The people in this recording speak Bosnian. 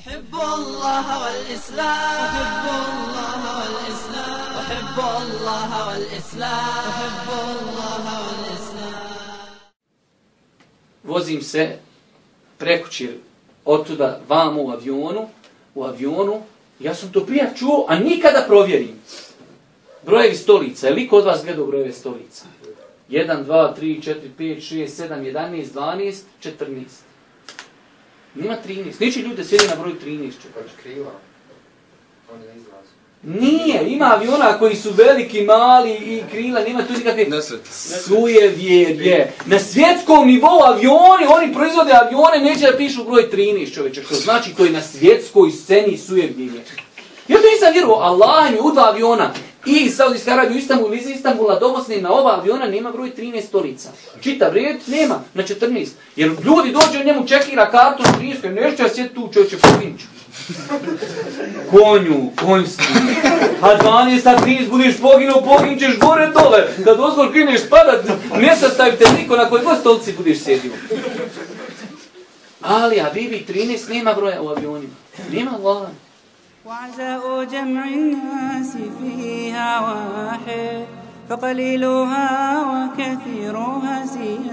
أحب الله والإسلام أحب الله والإسلام أحب الله والإسلام أحب الله والإسلام Vozim se prekući otuda vam u avionu, u avionu, ja sam to prija čuo, a nikada provjerim. Brojevi stolica, je li kod vas gledao brojeve stolica? 1, 2, 3, 4, 5, 6, 7, 11, 12, 14. Nima 13. Neće ljude sjedi na broju 13. Hoće krila. On je na izlazu. Nije, ima aviona koji su veliki, mali i krila, nema tu nikakve suje vjerje. Na svjetskom nivou avioni, oni proizvode avione, neće da pišu broj 13 čoveče, što znači to je na svjetskoj sceni suje vjerje. Ja to nisam vjerovao, Allah mi u dva aviona, i iz Saudijske Arabije u Istanbul, iz Istanbula do Bosne, na ova aviona nema broj 13 stolica. Čitav red nema, na 14. Jer ljudi dođe njemu čekira kartu na 13, nešto ja sjeti tu čovječe povinču. Konju, konjski. A 12 sa 13 budeš poginuo, poginčeš gore dole. Da dozvol kreneš padat, ne sastavite niko na kojoj god stolici budeš sjedio. Ali, a Bibi 13 nema broja u avionima. Nema Allah. وعزاء جمع الناس فيها واحد فقليلها وكثيرها سيان